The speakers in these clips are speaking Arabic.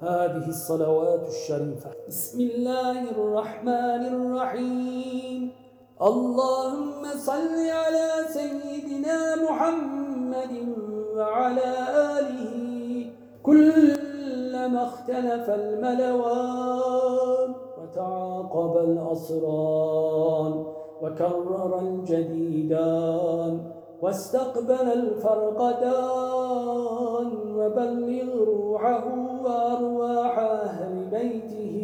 هذه الصلوات الشريفة. بسم الله الرحمن الرحيم. اللهم صل على سيدنا محمد وعلى آله. كلما اختلف الملوان وتعاقب الأسران وكرر الجديدان واستقبل الفرقدان وبلغ روحه وأرواح أهل بيته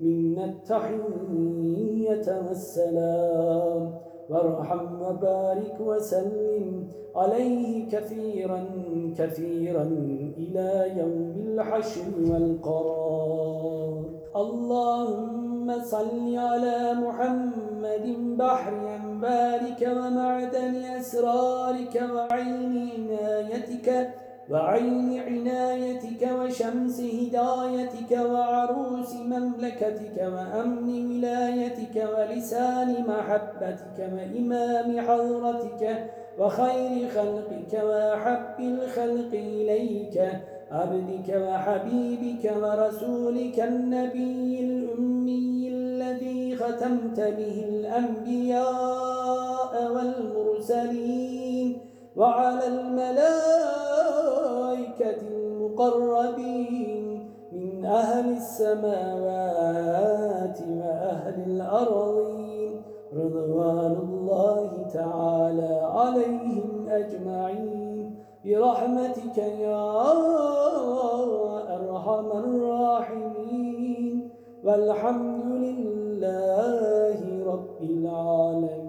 منا التحية والسلام. وارحم وبارك وسلم عليه كثيرا كثيرا إلى يوم الحشر والقرار. اللهم صل على محمد بحر أنبارك ومعدن أسرارك وعين عنايتك وعين عنايتك وشمس هدايتك وعروس مملكتك وأمن ولايتك ولسان محبتك وإمام حضرتك وخير خلقك وأحب الخلق إليك عبدك وحبيبك ورسولك النبي الأمي ختمت به الأنبياء والمرسلين وعلى الملائكة المقربين من أهل السماوات وأهل الأرضين. رضوان الله تعالى عليهم أجمعين. برحمتك يا أرحم الراحمين. والحمد لله رب العالمين.